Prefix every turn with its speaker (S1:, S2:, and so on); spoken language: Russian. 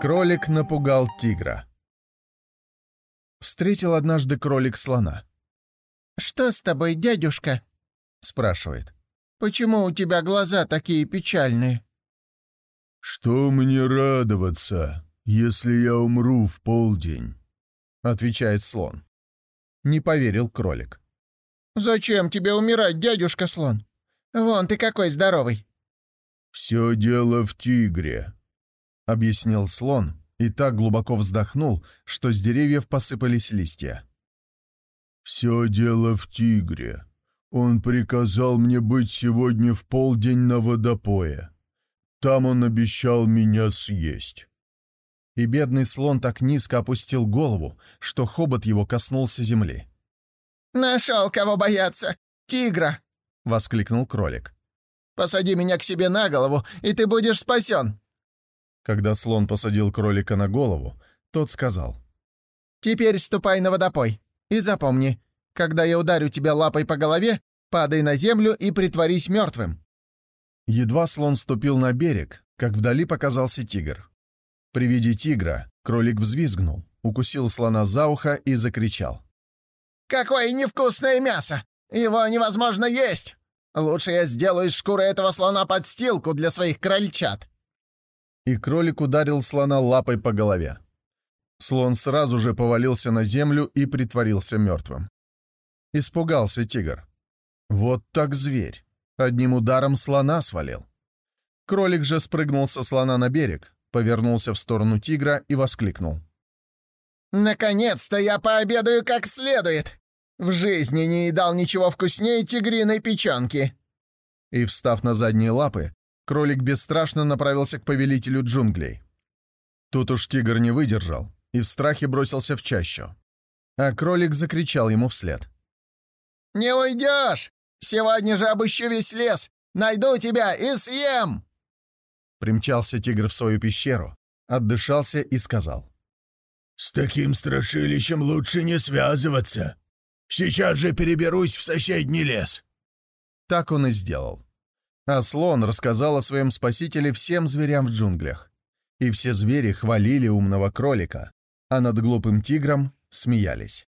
S1: Кролик напугал тигра. Встретил однажды кролик слона.
S2: «Что с тобой, дядюшка?»
S1: — спрашивает.
S2: «Почему у тебя глаза такие печальные?»
S3: «Что мне радоваться, если я умру в полдень?»
S1: — отвечает слон. Не поверил кролик.
S2: «Зачем тебе умирать, дядюшка слон? Вон ты какой здоровый!»
S3: «Все дело в тигре», —
S1: объяснил слон и так глубоко вздохнул, что с деревьев посыпались листья.
S3: «Все дело в тигре. Он приказал мне быть сегодня в полдень на водопое. Там он обещал меня съесть».
S1: И бедный слон так низко опустил голову, что хобот его коснулся земли.
S2: «Нашел кого бояться! Тигра!» — воскликнул кролик. «Посади меня к себе на голову, и ты будешь спасен!»
S1: Когда слон посадил кролика на голову, тот сказал.
S2: «Теперь ступай на водопой и запомни, когда я ударю тебя лапой по голове, падай на землю и притворись мертвым».
S1: Едва слон ступил на берег, как вдали показался тигр. При виде тигра кролик взвизгнул, укусил слона за ухо и закричал.
S2: «Какое невкусное мясо! Его невозможно есть! Лучше я сделаю из шкуры этого слона подстилку для своих крольчат!»
S1: и кролик ударил слона лапой по голове. Слон сразу же повалился на землю и притворился мертвым. Испугался тигр. Вот так зверь. Одним ударом слона свалил. Кролик же спрыгнул со слона на берег, повернулся в сторону тигра и воскликнул.
S2: «Наконец-то я пообедаю как следует! В жизни не едал ничего вкуснее тигриной печенки!»
S1: И, встав на задние лапы, кролик бесстрашно направился к повелителю джунглей. Тут уж тигр не выдержал и в страхе бросился в чащу. А кролик закричал ему вслед.
S2: «Не уйдешь! Сегодня же обыщу весь лес! Найду тебя и съем!»
S1: Примчался тигр в свою пещеру, отдышался и сказал.
S3: «С таким страшилищем лучше не связываться. Сейчас же переберусь в соседний лес».
S1: Так он и сделал. А слон рассказал о своем спасителе всем зверям в джунглях. И все звери хвалили умного кролика, а над глупым тигром смеялись.